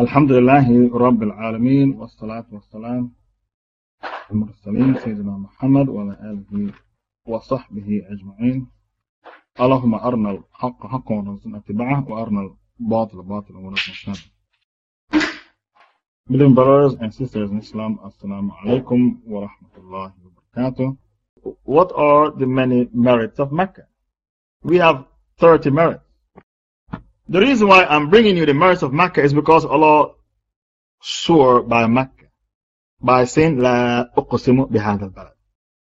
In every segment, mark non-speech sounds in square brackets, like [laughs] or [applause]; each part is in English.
الحمد لله رب العالمين والصلاة والسلام المرسلين سيدنا محمد وعلى آله وصحبه أجمعين اللهم أرنا الحق حقا ورزقنا اتباعه وأرنا الباطل باطلا ورزقنا اجتنابه Beloved brothers and sisters in Islam, Assalamu alaikum wa rahmatullahi wa barakatuh. What are the many merits of Mecca? We have 30 merits. The reason why I'm bringing you the merits of Mecca is because Allah swore by Mecca, by saying, La uqsimu bihadal balad.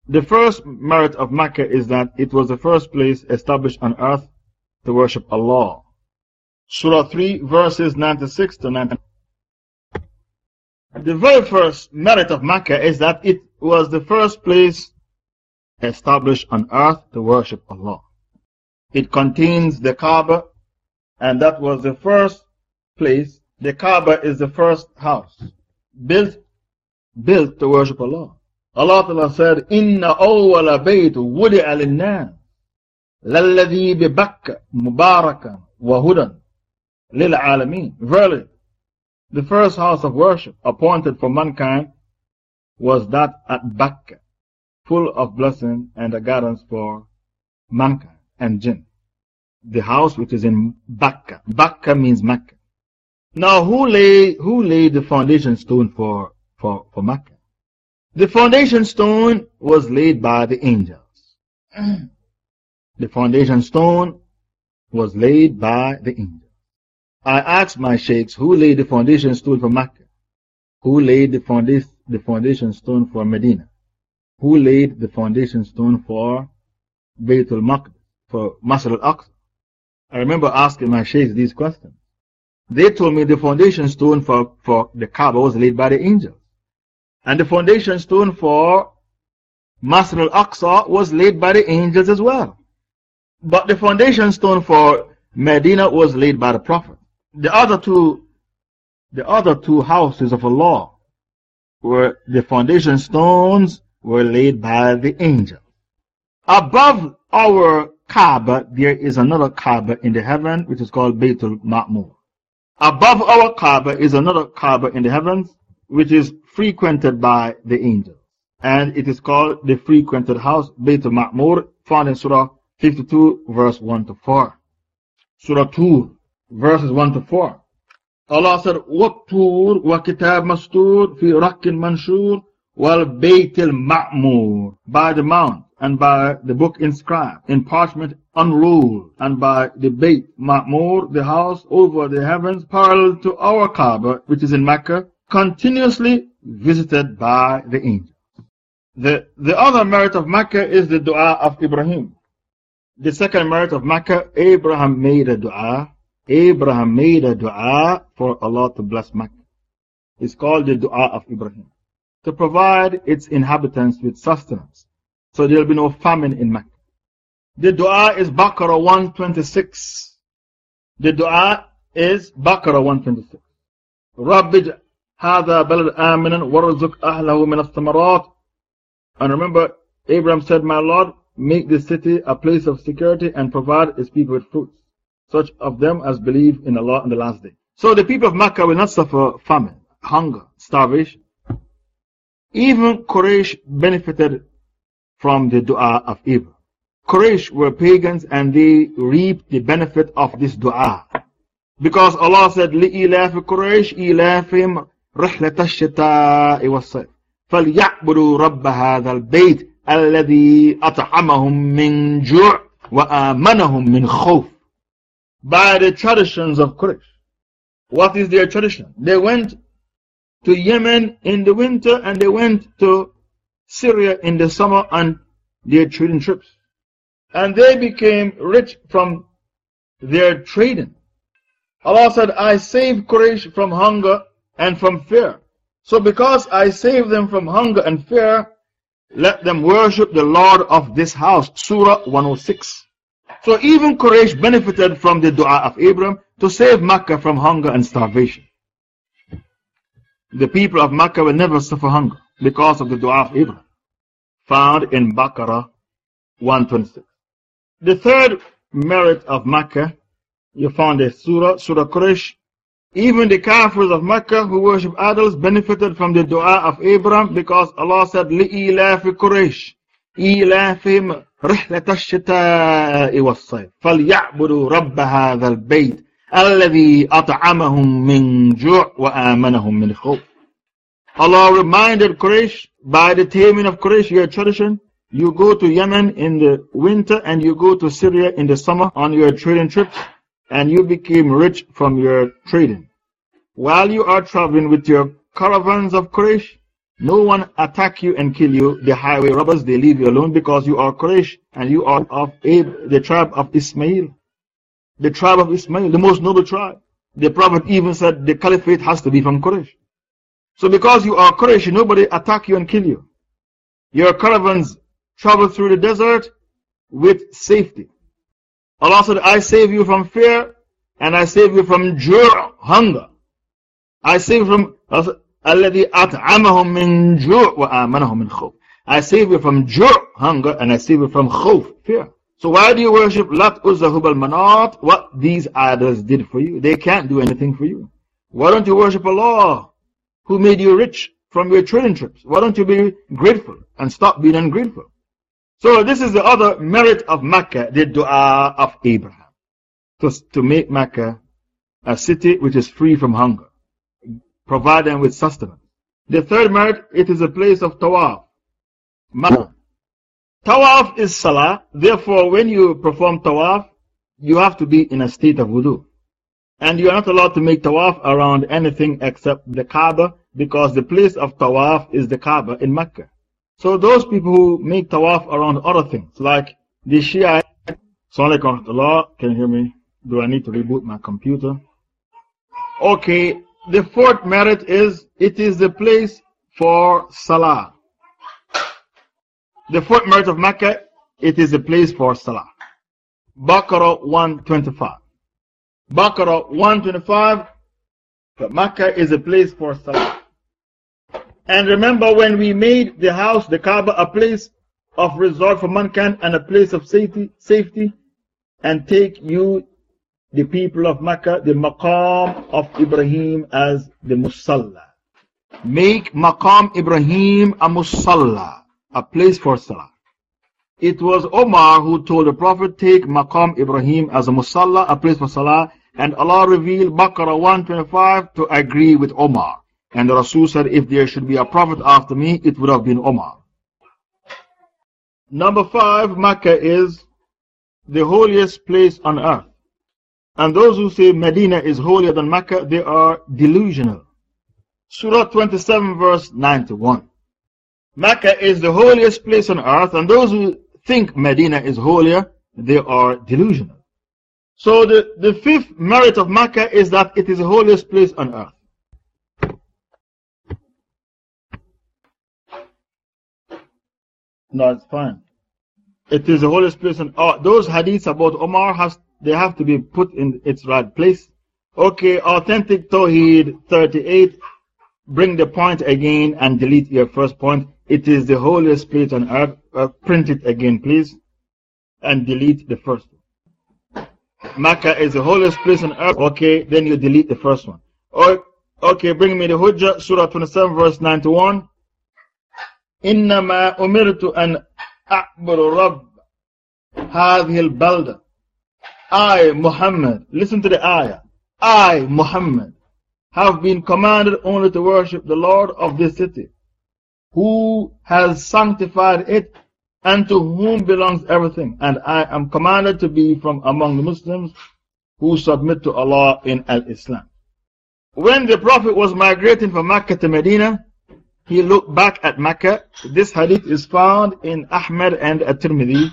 The first merit of Mecca is that it was the first place established on earth to worship Allah. Surah 3, verses 96 to 99. The very first merit of Mecca is that it was the first place established on earth to worship Allah. It contains the Kaaba, and that was the first place. The Kaaba is the first house built, built to worship Allah. Allah Ta'ala said, Inna awwala bayt wudi'a lin-nas lalladhi bi Bakka mubarakan wa hudan lil alamin. Verily, the first house of worship appointed for mankind was that at Bakka, full of blessing and a guidance for mankind and jinn. The house which is in Bakka. Bakka means Mecca. Now, who laid, who laid the foundation stone for, for, for Mecca? The foundation stone was laid by the angels. [clears throat] the foundation stone was laid by the angels. I asked my sheikhs who laid the foundation stone for Mecca, who laid the foundation, the foundation stone for Medina, who laid the foundation stone for Baytul Maqdis, for Masr al-Aqsa. I remember asking my sheikhs these questions. They told me the foundation stone for, for the Kaaba was laid by the angels. And the foundation stone for Masr al-Aqsa was laid by the angels as well. But the foundation stone for Medina was laid by the Prophet the other two, the other two houses of Allah were the foundation stones were laid by the angel. Above our Kaaba, there is another Kaaba in the heaven which is called Baytul Ma'mur. Above our Kaaba is another Kaaba in the heavens which is frequented by the angels. And it is called the frequented house, Baytul Ma'mur, found in Surah 52, verse 1 to 4. Surah 2, verses 1 to 4. Allah said, وَالطُّورِ وَكِتَابْ مَسْتُورٍ فِي رَكٍّ مَنْشُورٍ وَالْبَيْتِ الْمَعْمُورِ By the mount and by the book inscribed in parchment unrolled and by the Bayt Ma'mur, the house over the heavens parallel to our Kaaba which is in Mecca, continuously visited by the angels. The, the other merit of Mecca is the dua of Ibrahim. The second merit of Mecca, Abraham made a dua Abraham made a dua for Allah to bless Mecca. It's called the dua of Ibrahim. To provide its inhabitants with sustenance. So there will be no famine in Mecca. The dua is Baqarah 126. The dua is Baqarah 126. رَبِّجْ هَذَا بَلَدْ آمِنًا وَرَزُقْ أَهْلَهُ مِنَ الثَّمَرَاتِ And remember, Abraham said, My Lord, make this city a place of security and provide its people with fruits, such of them as believe in Allah on the last day. So the people of Mecca will not suffer famine, hunger, starvation. Even Quraysh benefited from the dua of Ibrahim. Quraysh were pagans and they reaped the benefit of this dua. Because Allah said, لِإِلَافِ قُرَيْشِ إِلَافِهِمْ رِحْلَةَ الشِّتَاءِ وَالصَّيْفِ فَلْيَعْبُدُوا رَبَّ هَذَا الْبَيْتِ الَّذِي أَطْعَمَهُم مِّن جُوعٍ وَآمَنَهُم مِّن خَوْفٍ by the traditions of Quraysh. What is their tradition? They went to Yemen in the winter and they went to Syria in the summer on their trading trips. And they became rich from their trading. Allah said, I saved Quraysh from hunger and from fear. So because I saved them from hunger and fear, let them worship the Lord of this house. Surah 106. So even Quraysh benefited from the dua of Abraham to save Makkah from hunger and starvation The people of Makkah will never suffer hunger because of the dua of Abraham, found in Baqarah 126. The third merit of Makkah, you found a surah, Surah Quraysh Even the Kafirs of Mecca who worship idols benefited from the dua of Abraham because Allah said, لِإِلَافِ قُرَيْشِ إِلَافِهِمْ رِحْلَةَ الشِّتَاءِ وَالصَّيْفِ فَلْيَعْبُدُوا رَبَّ هَذَا الْبَيْتِ الَّذِي أَطْعَمَهُم مِّن جُوعٍ وَآمَنَهُم مِّنْ خَوْفٍ Allah reminded Quraysh by the taming of Quraysh, your tradition, you go to Yemen in the winter and you go to Syria in the summer on your trading trips and you became rich from your trading. While you are traveling with your caravans of Quraysh, no one attack you and kill you. The highway robbers, they leave you alone because you are Quraysh and you are of Ab, the tribe of Ismail. The tribe of Ismail, the most noble tribe. The Prophet even said the caliphate has to be from Quraysh. So because you are Quraysh, nobody attack you and kill you. Your caravans travel through the desert with safety. Allah said, I save you from fear and I save you from ju' hunger. I save you from الذي أطعمهم من جوع وآمنهم من خوف. I save you from ju' hunger and I save you from khawf, fear. So why do you worship Lat, Uzza, Hubal, Manat? What these idols did for you, they can't do anything for you. Why don't you worship Allah who made you rich from your trading trips? Why don't you be grateful and stop being ungrateful? So this is the other merit of Mecca, the dua of Abraham. To, to make Mecca a city which is free from hunger. Provide them with sustenance. The third merit, it is a place of tawaf. Tawaf is salah. Therefore, when you perform tawaf, you have to be in a state of wudu. And you are not allowed to make tawaf around anything except the Kaaba because the place of tawaf is the Kaaba in Mecca. So those people who make tawaf around other things, like the Shia, Allah, can you hear me? Do I need to reboot my computer? Okay, the fourth merit is it is the place for Salah. The fourth merit of Mecca, it is a place for Salah. Baqarah 125. Baqarah 125, but Mecca is a place for Salah. And remember when we made the house, the Kaaba, a place of resort for mankind and a place of safety, safety and take you, the people of Mecca, the maqam of Ibrahim as the musalla. Make maqam Ibrahim a musalla, a place for salah. It was Omar who told the Prophet, take maqam Ibrahim as a musalla, a place for salah, and Allah revealed Baqarah 125 to agree with Omar. And the Rasul said, if there should be a prophet after me, it would have been Omar. Number five, Mecca is the holiest place on earth. And those who say Medina is holier than Mecca, they are delusional. Surah 27, verse 91. Mecca is the holiest place on earth, and those who think Medina is holier, they are delusional. So the, the fifth merit of Mecca is that it is the holiest place on earth. No, it's fine. It is the holiest place. And oh, those hadiths about Omar, has, they have to be put in its right place. Okay, authentic Tawheed 38. Bring the point again and delete your first point. It is the holiest place on earth. Uh, print it again, please. And delete the first one. Makkah is the holiest place on earth. Okay, then you delete the first one. Okay, bring me the Hujjah, Surah 27, verse 91. إنما أمرت أن أعبر رب هذه البلدة I Muhammad listen to the ayah I Muhammad have been commanded only to worship the Lord of this city who has sanctified it and to whom belongs everything and I am commanded to be from among the Muslims who submit to Allah in Al-Islam when the Prophet was migrating from Mecca to Medina he looked back at Mecca. This hadith is found in Ahmad and At-Tirmidhi,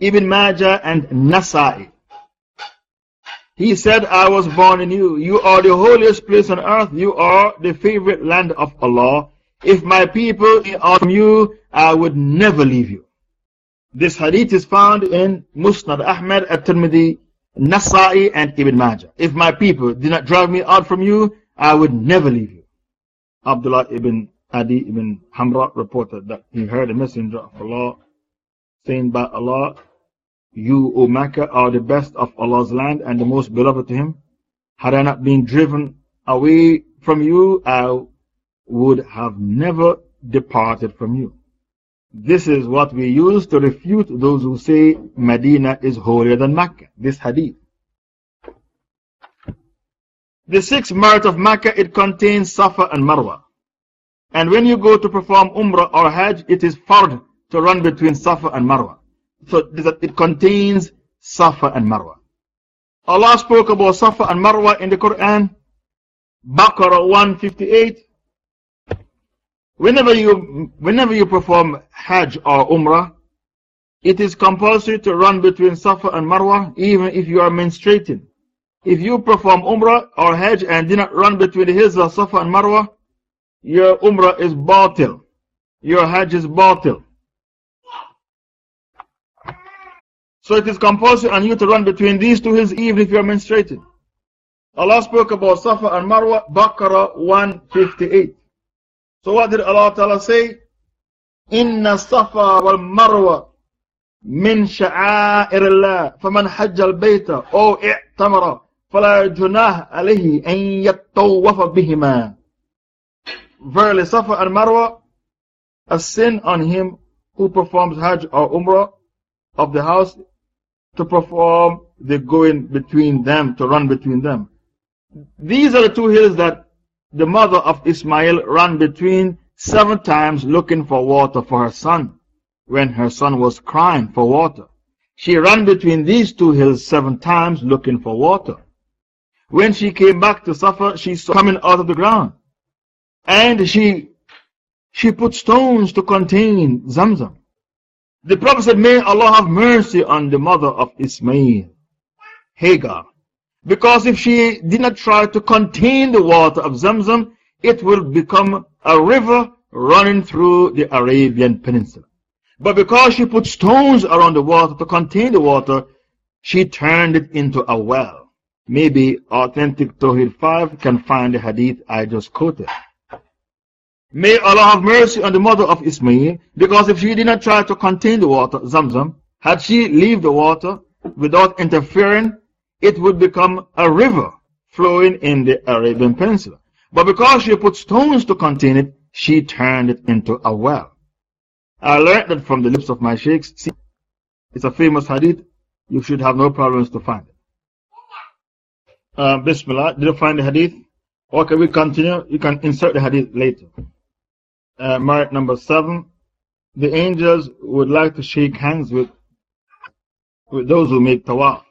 Ibn Majah and Nasa'i. He said, I was born in you. You are the holiest place on earth. You are the favorite land of Allah. If my people are from you, I would never leave you. This hadith is found in Musnad Ahmad, At-Tirmidhi, Nasa'i and Ibn Majah. If my people did not drive me out from you, I would never leave you. Abdullah ibn Adi ibn Hamra reported that he heard a messenger of Allah saying by Allah, You, O Mecca, are the best of Allah's land and the most beloved to Him. Had I not been driven away from you, I would have never departed from you. This is what we use to refute those who say Medina is holier than Mecca. This hadith. The sixth merit of Mecca, it contains Safa and Marwa. And when you go to perform Umrah or Hajj, it is fard to run between Safa and Marwa. So it contains Safa and Marwa. Allah spoke about Safa and Marwa in the Quran, Baqarah 158. Whenever you, whenever you perform Hajj or Umrah, it is compulsory to run between Safa and Marwa, even if you are menstruating. If you perform Umrah or Hajj and do not run between the hills of Safa and Marwa, your Umrah is batil. Your Hajj is batil. So it is compulsory on you to run between these two hills even if you are menstruating. Allah spoke about Safa and Marwa, Baqarah 158. So what did Allah Ta'ala say? Inna Safa wal Marwa min sha'air Allah. فمن حج البيت أو اعتمر فلا جناح عليه أن يطوف بهما Verily Safa and Marwa a sin on him who performs Hajj or Umrah of the house to perform the going between them, to run between them. These are the two hills that the mother of Ismail ran between seven times looking for water for her son when her son was crying for water. She ran between these two hills seven times looking for water. When she came back to Safa, she saw coming out of the ground. And she, she put stones to contain Zamzam. The Prophet said, May Allah have mercy on the mother of Ismail, Hagar. Because if she did not try to contain the water of Zamzam, it will become a river running through the Arabian Peninsula. But because she put stones around the water to contain the water, she turned it into a well. Maybe Authentic Tawheed 5 can find the hadith I just quoted. May Allah have mercy on the mother of Ismail, because if she did not try to contain the water, Zamzam, had she leave the water without interfering, it would become a river flowing in the Arabian Peninsula. But because she put stones to contain it, she turned it into a well. I learned that from the lips of my sheikhs. It's a famous hadith. You should have no problems to find it. Uh, Bismillah. Did you find the hadith? Okay, we continue. You can insert the hadith later. Uh, merit number seven. The angels would like to shake hands with, with those who make tawaf.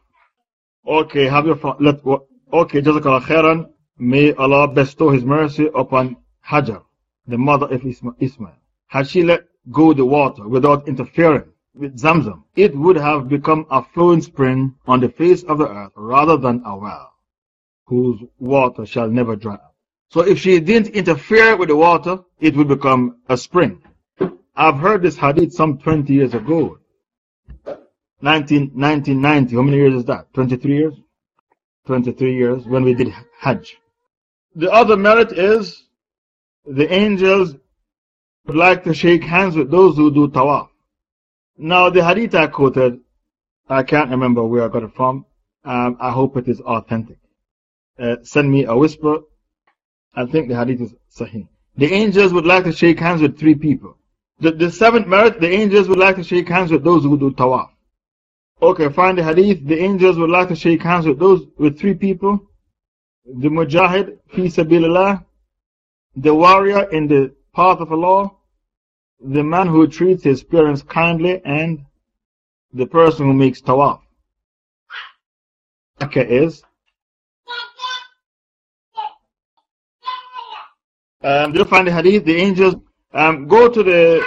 Okay, have your, let, okay, Jazakallah khairan. May Allah bestow His mercy upon Hajar, the mother of Ismail. Had she let go the water without interfering with Zamzam, it would have become a flowing spring on the face of the earth rather than a well whose water shall never dry up. So if she didn't interfere with the water, it would become a spring. I've heard this hadith some 20 years ago. 19, 1990, how many years is that? 23 years? 23 years when we did Hajj. The other merit is the angels would like to shake hands with those who do tawaf. Now the hadith I quoted, I can't remember where I got it from. Um, I hope it is authentic uh, send me a whisper. I think the hadith is sahih. The angels would like to shake hands with three people. The, the seventh merit, the angels would like to shake hands with those who do tawaf. Okay, find the hadith. The angels would like to shake hands with those, with three people. The mujahid, fi sabilillah. The warrior in the path of Allah. The man who treats his parents kindly and the person who makes tawaf. Okay, is Um, do you find the hadith? The angels um, go to the.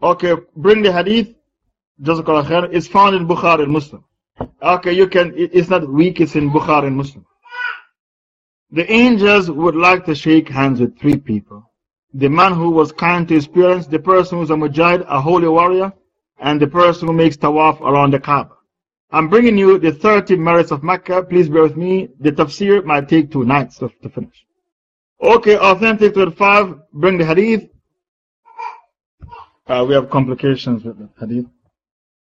Okay, bring the hadith. Jazakallah khair. It's found in Bukhari and Muslim. Okay, you can. It's not weak, it's in Bukhari and Muslim. The angels would like to shake hands with three people the man who was kind to his parents, the person who's a mujahid, a holy warrior, and the person who makes tawaf around the Kaaba. I'm bringing you the 30 merits of Mecca. Please bear with me. The tafsir might take two nights to, to finish. Okay, authentic to 5, bring the hadith. Uh, we have complications with the hadith.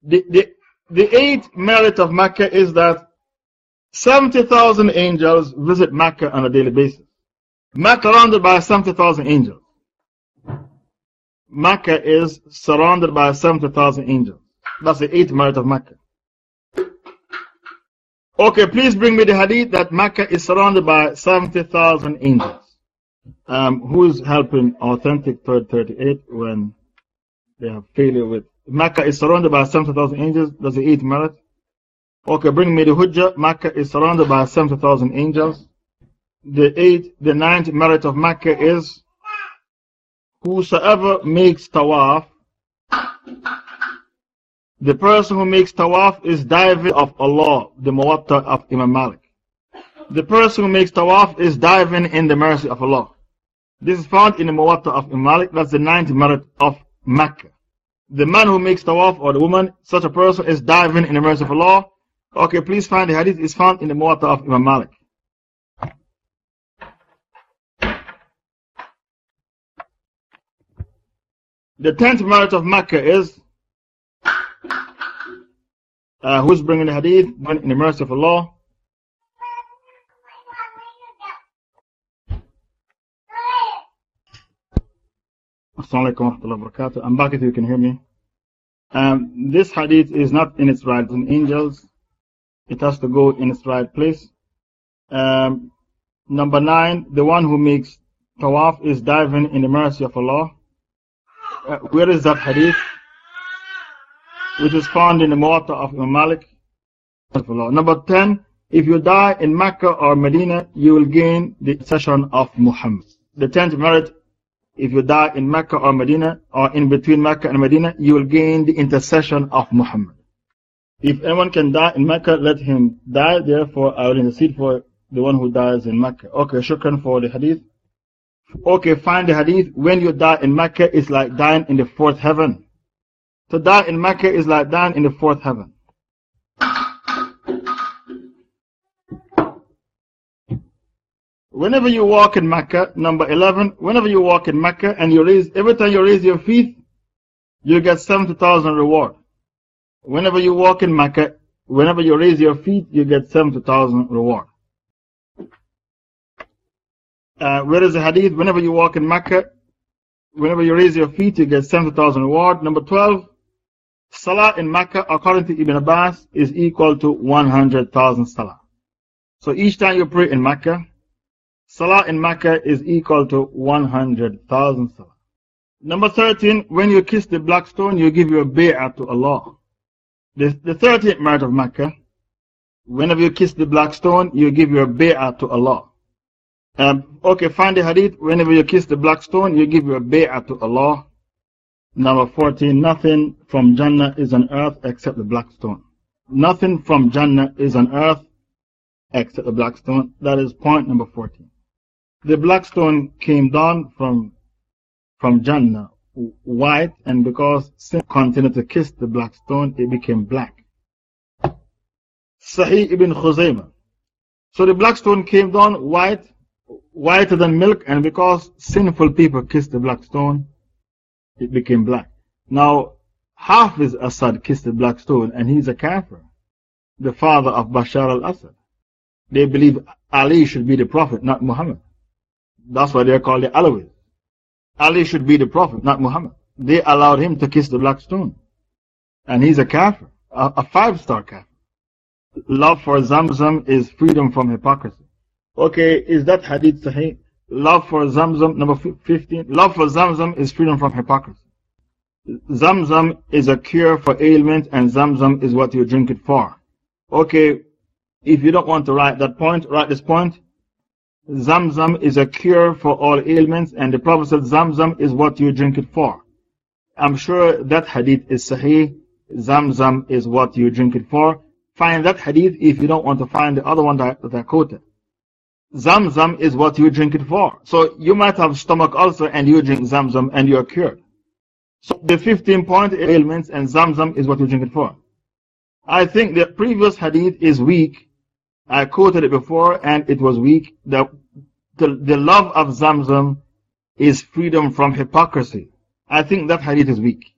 The, the, the eighth merit of Mecca is that 70,000 angels visit Mecca on a daily basis. Mecca surrounded by 70,000 angels. Mecca is surrounded by 70,000 angels. That's the eighth merit of Mecca. Okay, please bring me the hadith that Mecca is surrounded by 70,000 angels. Um, who is helping Authentic 338 when they have failure with Mecca is surrounded by 70,000 angels? Does the eighth merit? Okay, bring me the Hujjah. Mecca is surrounded by 70,000 angels. The eighth, the ninth merit of Mecca is whosoever makes tawaf, the person who makes tawaf is diving of Allah, the muwatta of Imam Malik. The person who makes tawaf is diving in the mercy of Allah. This is found in the muwatta of Imam Malik. That's the ninth merit of Mecca. The man who makes tawaf or the woman, such a person is diving in the mercy of Allah. Okay, please find the hadith It's found in the muwatta of Imam Malik. The tenth merit of Makkah is uh, who's bringing the hadith in the mercy of Allah. Assalamu alaikum wa. I'm back if you can hear me. Um, this hadith is not in its right in angels. It has to go in its right place. Um, number nine, the one who makes tawaf is diving in the mercy of Allah. Uh, where is that hadith? Which is found in the Muwatta of Imam Malik. Number 10, if you die in Mecca or Medina, you will gain the session of Muhammad. The 10th merit, if you die in Mecca or Medina, or in between Mecca and Medina, you will gain the intercession of Muhammad. If anyone can die in Mecca, let him die. Therefore, I will intercede for the one who dies in Mecca. Okay, shukran for the hadith. Okay, find the hadith. When you die in Mecca, it's like dying in the fourth heaven. To die in Mecca is like dying in the fourth heaven. Whenever you walk in Mecca, number 11, whenever you walk in Mecca and you raise, every time you raise your feet, you get 70,000 reward. Whenever you walk in Mecca, whenever you raise your feet, you get 70,000 reward. Uh, where is the hadith? Whenever you walk in Mecca, whenever you raise your feet, you get 70,000 reward. Number 12, Salah in Mecca, according to Ibn Abbas, is equal to 100,000 Salah. So each time you pray in Mecca, Salah in Mecca is equal to 100,000 Salah. Number 13, when you kiss the black stone, you give your bay'ah to Allah. The, the 13th merit of Mecca, whenever you kiss the black stone, you give your bay'ah to Allah. Um, okay, find the hadith. Whenever you kiss the black stone, you give your bay'ah to Allah. Number 14, nothing from Jannah is on earth except the black stone. Nothing from Jannah is on earth except the black stone. That is point number 14. The black stone came down from, from Jannah white, and because sin continued to kiss the black stone, it became black. Sahih ibn Khuzaymah. So the black stone came down white, whiter than milk, and because sinful people kissed the black stone, it became black. Now, Hafiz Assad kissed the black stone, and he's a kafir, the father of Bashar al Assad. They believe Ali should be the prophet, not Muhammad. That's why they're called the Alawis. Ali should be the prophet, not Muhammad. They allowed him to kiss the black stone. And he's a kafir, a, a five star kafir. Love for Zamzam is freedom from hypocrisy. Okay, is that hadith sahih? Love for Zamzam, number 15. Love for Zamzam is freedom from hypocrisy. Zamzam is a cure for ailment, and Zamzam is what you drink it for. Okay, if you don't want to write that point, write this point. Zamzam is a cure for all ailments, and the Prophet said Zamzam is what you drink it for. I'm sure that hadith is sahih. Zamzam is what you drink it for. Find that hadith if you don't want to find the other one that, that I quoted. Zamzam is what you drink it for. So you might have stomach ulcer and you drink Zamzam and you're cured. So the 15 point ailments and Zamzam is what you drink it for. I think the previous hadith is weak. I quoted it before and it was weak. The, the, the love of Zamzam is freedom from hypocrisy. I think that hadith is weak.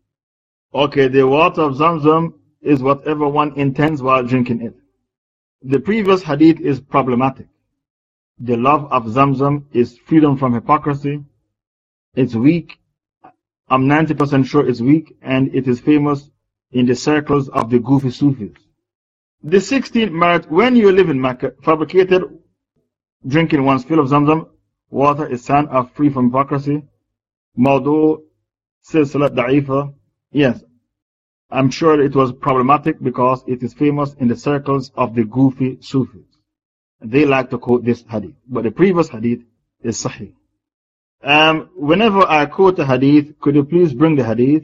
Okay, the water of Zamzam is whatever one intends while drinking it. The previous hadith is problematic. The love of Zamzam is freedom from hypocrisy. It's weak. I'm 90% sure it's weak and it is famous in the circles of the goofy Sufis. The 16th merit, when you live in Mecca, fabricated drinking one's fill of Zamzam water is sign of free from hypocrisy. Maudu, silsilat da'ifa. Yes, I'm sure it was problematic because it is famous in the circles of the goofy Sufis. They like to quote this hadith. But the previous hadith is sahih. Um, whenever I quote a hadith, could you please bring the hadith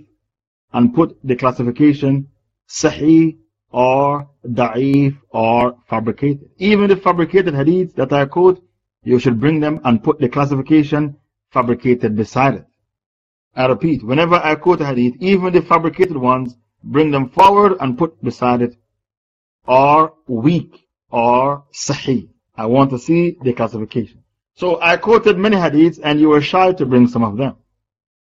and put the classification sahih or da'if or fabricated. Even the fabricated hadiths that I quote, you should bring them and put the classification fabricated beside it. I repeat, whenever I quote a hadith, even the fabricated ones, bring them forward and put beside it, or weak, or sahih. I want to see the classification. So I quoted many hadiths and you were shy to bring some of them.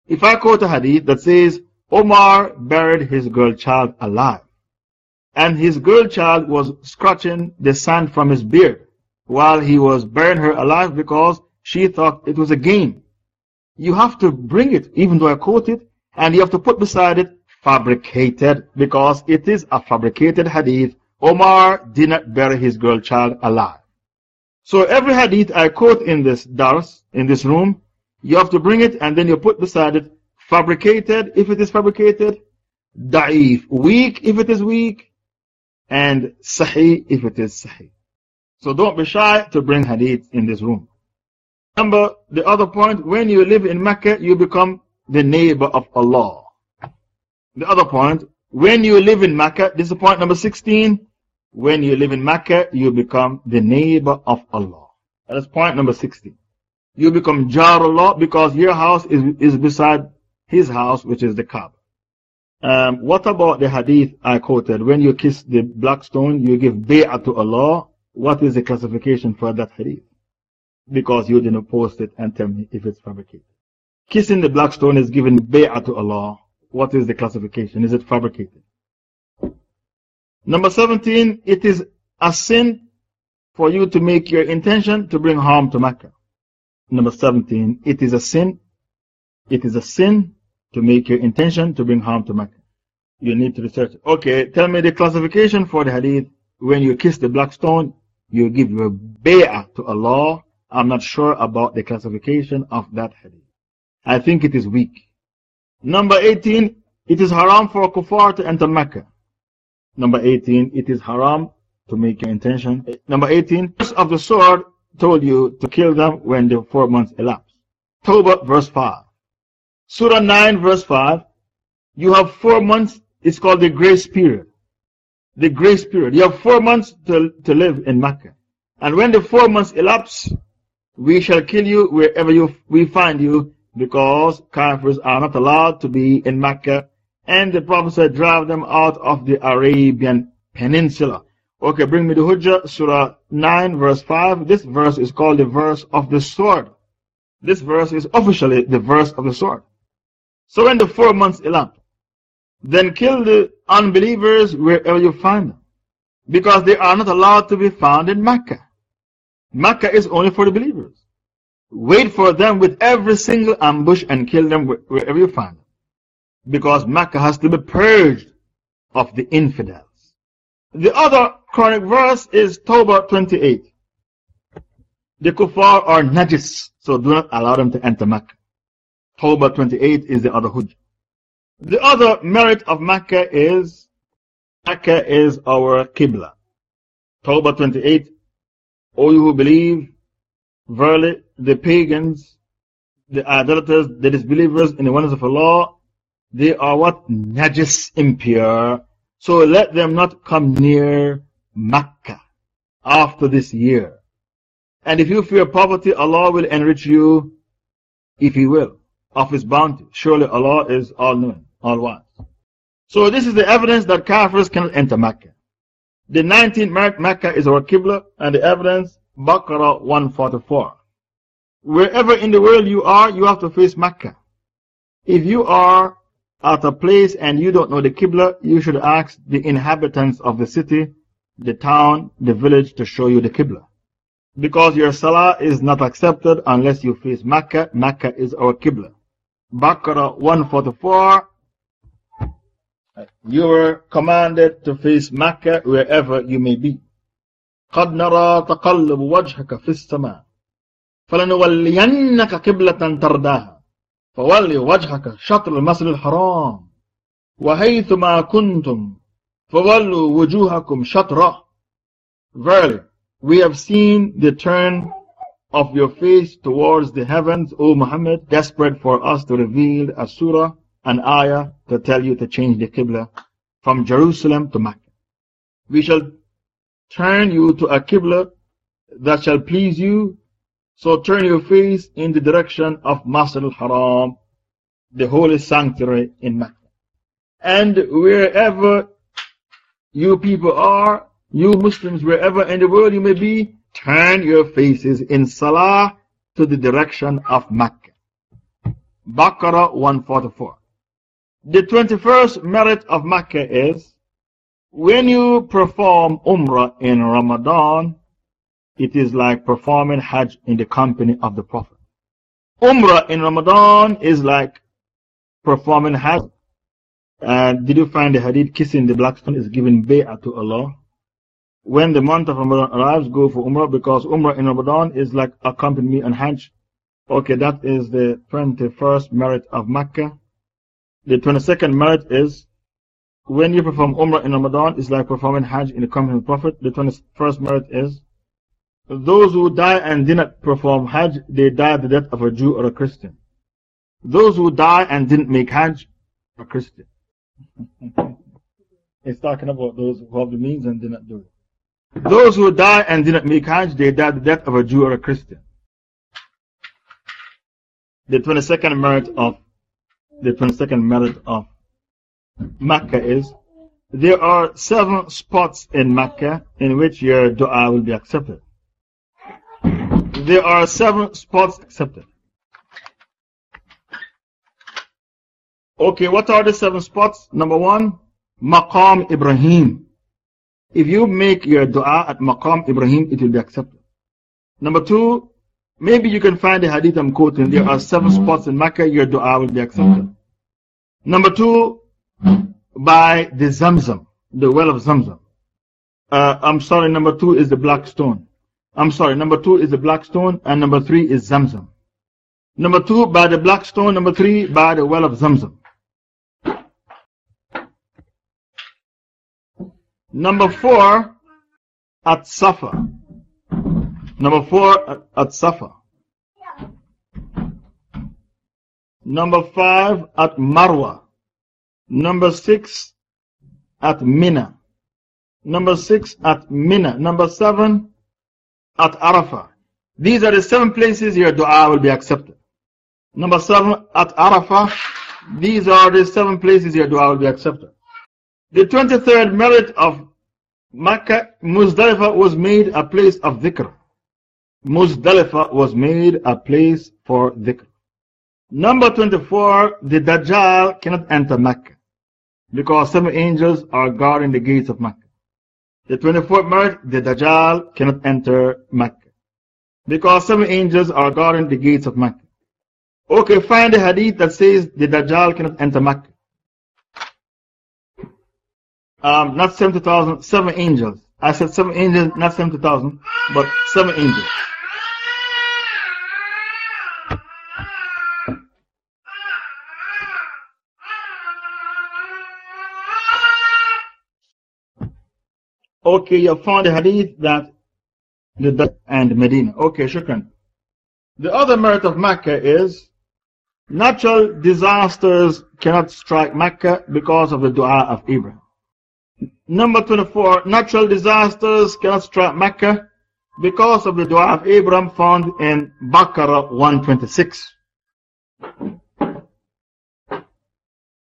If I quote a hadith that says, Omar buried his girl child alive, and his girl child was scratching the sand from his beard while he was burying her alive because she thought it was a game. You have to bring it, even though I quote it, and you have to put beside it fabricated because it is a fabricated hadith. Omar did not bury his girl child alive. So every hadith I quote in this dars, in this room, you have to bring it and then you put beside it fabricated if it is fabricated, da'if, weak if it is weak, and sahih if it is sahih. So don't be shy to bring hadith in this room. Remember the other point, when you live in Mecca, you become the neighbor of Allah. The other point, when you live in Mecca, this is point number 16. When you live in Mecca, you become the neighbor of Allah. That is point number 16. You become Jar Allah because your house is, is beside his house, which is the Kaaba. Um, what about the hadith I quoted? When you kiss the black stone, you give bay'ah to Allah. What is the classification for that hadith? Because you didn't post it and tell me if it's fabricated. Kissing the black stone is giving bay'ah to Allah. What is the classification? Is it fabricated? Number 17, it is a sin for you to make your intention to bring harm to Mecca. Number 17, it is a sin. It is a sin to make your intention to bring harm to Mecca. You need to research. Okay, tell me the classification for the hadith. When you kiss the black stone, you give your bay'ah to Allah. I'm not sure about the classification of that hadith. I think it is weak. Number 18, it is haram for a kuffar to enter Mecca. Number 18, it is haram to make your intention. Number 18, verse of the sword told you to kill them when the four months elapse. Tawbah verse 5. Surah 9 verse 5. You have four months, it's called the grace period. The grace period. You have four months to, to live in Mecca. And when the four months elapse, we shall kill you wherever you, we find you because Kafirs are not allowed to be in Mecca. And the Prophet said, drive them out of the Arabian Peninsula. Okay, bring me the Hujjah, Surah 9, verse 5. This verse is called the verse of the sword. This verse is officially the verse of the sword. So when the four months elapse, then kill the unbelievers wherever you find them. Because they are not allowed to be found in Mecca. Mecca is only for the believers. Wait for them with every single ambush and kill them wherever you find them. Because Mecca has to be purged of the infidels. The other Quranic verse is Tawbah 28. The kuffar are najis, so do not allow them to enter Mecca. Tawbah 28 is the other hujjah. The other merit of Mecca is Mecca is our Qibla. Tawbah 28. O you who believe, verily the pagans, the idolaters, the disbelievers in the oneness of Allah, they are what? Najis, impure. So let them not come near Mecca after this year. And if you fear poverty, Allah will enrich you if He will, of His bounty. Surely Allah is all knowing, all wise. So this is the evidence that Kafirs cannot enter Mecca. The 19th Mecca is our Qibla, and the evidence, Baqarah 144. Wherever in the world you are, you have to face Mecca. If you are at a place and you don't know the Qibla, you should ask the inhabitants of the city the town, the village to show you the Qibla. Because your Salah is not accepted unless you face Mecca. Mecca is our Qibla. Baqarah 144. You were commanded to face Mecca wherever you may be. قد نرى تقلب وجهك في السماء فلنولينك قبلة ترداها فولي وجهك شطر المسجد الحرام وحيثما كنتم فولوا وجوهكم شطرة Verily, we have seen the turn of your face towards the heavens, O Muhammad, desperate for us to reveal a surah, an ayah, to tell you to change the Qibla from Jerusalem to Mecca. We shall turn you to a Qibla that shall please you, so turn your face in the direction of Masjid al-Haram, the holy sanctuary in Mecca. And wherever you people are, you Muslims, wherever in the world you may be, turn your faces in Salah to the direction of Mecca. Baqarah 144. The 21st merit of Mecca is when you perform Umrah in Ramadan, it is like performing Hajj in the company of the Prophet. Umrah in Ramadan is like performing Hajj and did you find the hadith kissing the black stone is giving bay'ah to Allah? When the month of Ramadan arrives, go for Umrah because Umrah in Ramadan is like accompany me on Hajj. Okay, that is the 21st merit of Makkah. The 22nd merit is when you perform Umrah in Ramadan, it's like performing Hajj in the company of the Prophet. The 21st merit is those who die and did not perform Hajj, they die the death of a Jew or a Christian. Those who die and didn't make Hajj are Christian. [laughs] it's talking about those who have the means and did not do it. Those who die and did not make Hajj, they die the death of a Jew or a Christian. The 22nd merit of the 22nd merit of Mecca is there are seven spots in Mecca in which your dua will be accepted. There are seven spots accepted. Okay, what are the seven spots? Number one, Maqam Ibrahim. If you make your dua at Maqam Ibrahim, it will be accepted. Number two, maybe you can find the hadith I'm quoting. There are seven spots in Mecca, your dua will be accepted. Number two, by the Zamzam, the well of Zamzam. Uh, I'm sorry, number two is the black stone. I'm sorry, number two is the black stone, and number three is Zamzam. Number two, by the black stone. Number three, by the well of Zamzam. Number four, at Safa. Number four, at, Safa. Number five, at Marwa. Number six, at Mina. Number six, at Mina. Number seven, at Arafah. These are the seven places your dua will be accepted. Number seven, at Arafah. These are the seven places your dua will be accepted. The 23rd merit of Makkah, Muzdalifah was made a place of dhikr. Muzdalifah was made a place for dhikr. Number 24, the Dajjal cannot enter Makkah because seven angels are guarding the gates of Makkah. The 24th merit, the Dajjal cannot enter Makkah because seven angels are guarding the gates of Makkah. Okay, find the hadith that says the Dajjal cannot enter Makkah. Um, not 70,000, seven angels. I said seven angels, not 70,000, but seven angels. Okay, you found the hadith that the and Medina. Okay, shukran. The other merit of Mecca is natural disasters cannot strike Mecca because of the dua of Abraham. Number 24, natural disasters cannot strike Mecca because of the dua of Abraham found in Baqarah 126.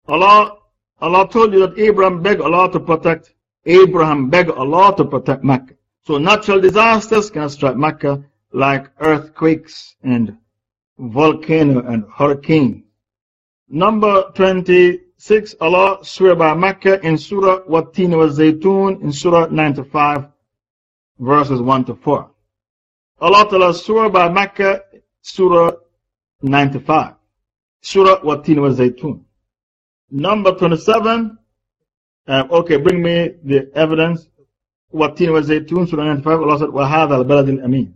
Allah, Allah told you that Abraham begged Allah to protect, Abraham begged Allah to protect Mecca. So natural disasters cannot strike Mecca like earthquakes and volcano and hurricane. Number 27 6. Allah swear by Mecca in Surah Wattin wa Zaytun in Surah 95, verses 1 to 4. Allah Ta'ala swore by Mecca, Surah 95. Surah Wattin wa Zaytun. Number 27. Um, okay, bring me the evidence. Wattin wa Zaytun, Surah 95. Allah said, وَهَذَا الْبَلَدِ الْأَمِينَ.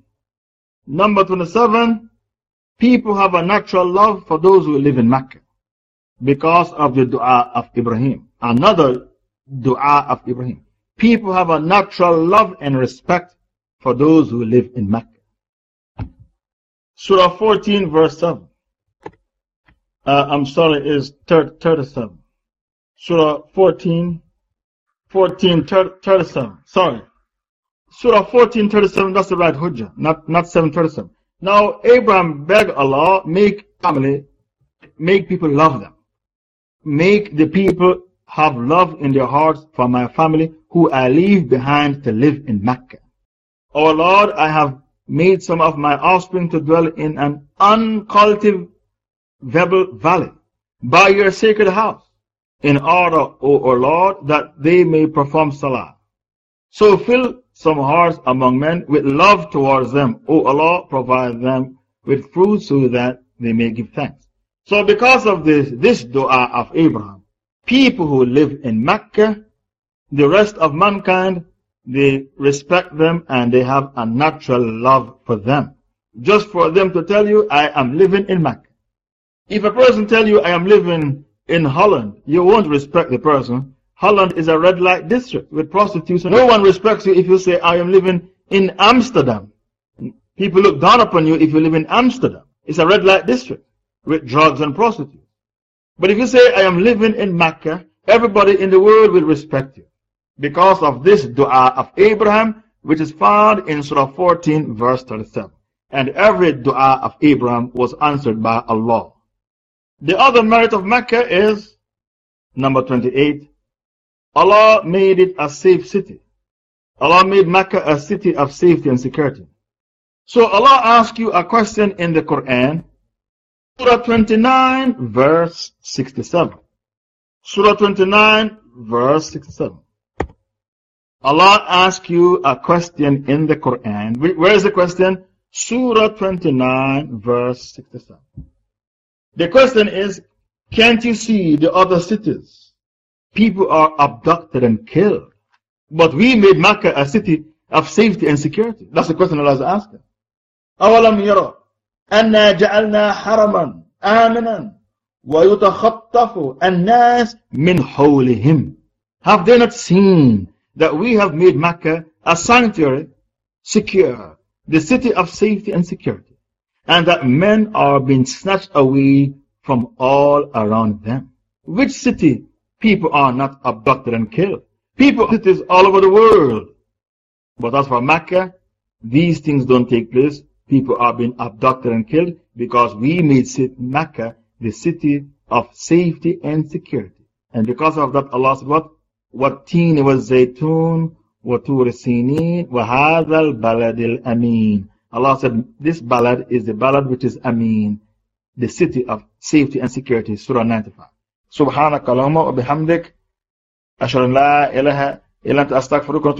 Number 27. People have a natural love for those who live in Mecca because of the dua of Ibrahim. Another dua of Ibrahim. People have a natural love and respect for those who live in Mecca. Surah 14, verse 7. Uh, I'm sorry, is 37. Surah 14, 14, 37. Sorry. Surah 14, 37, that's the right hujjah, not, not 737. Now, Abraham begged Allah, make family, make people love them. Make the people have love in their hearts for my family who I leave behind to live in Mecca. O Lord, I have made some of my offspring to dwell in an uncultivated valley by your sacred house, in order, O, o Lord, that they may perform salah. So fill some hearts among men with love towards them. O Allah, provide them with fruit so that they may give thanks. So because of this, this dua of Abraham, people who live in Mecca, the rest of mankind, they respect them and they have a natural love for them. Just for them to tell you, I am living in Mecca. If a person tell you, I am living in Holland, you won't respect the person. Holland is a red light district with prostitution. No one respects you if you say, I am living in Amsterdam. People look down upon you if you live in Amsterdam. It's a red light district with drugs and prostitutes. But if you say, I am living in Mecca, everybody in the world will respect you. Because of this dua of Abraham, which is found in Surah 14, verse 37. And every dua of Abraham was answered by Allah. The other merit of Mecca is number 28. Allah made it a safe city. Allah made Mecca a city of safety and security. So Allah asks you a question in the Quran Surah 29, verse 67. Surah 29, verse 67. Allah asks you a question in the Quran. Where is the question? Surah 29, verse 67. The question is Can't you see the other cities? People are abducted and killed. But we made Makkah a city of safety and security. That's the question Allah is asking. أَوَلَمْ يَرَى أنا جعلنا حرما آمنا ويتخطف الناس من حولهم Have they not seen that we have made Mecca a sanctuary, secure, the city of safety and security, and that men are being snatched away from all around them? Which city people are not abducted and killed? People, cities all over the world. But as for Mecca, these things don't take place people are being abducted and killed because we made Mecca the city of safety and security. And because of that, Allah said what? وَالتِّينِ وَالزَّيْتُونِ وَتُورِ سِينِينَ balad الْبَلَدِ الْأَمِينِ Allah said, this balad is the balad which is Amin, the city of safety and security, Surah 95. سبحانك اللهم وبحمدك أشهد أن لا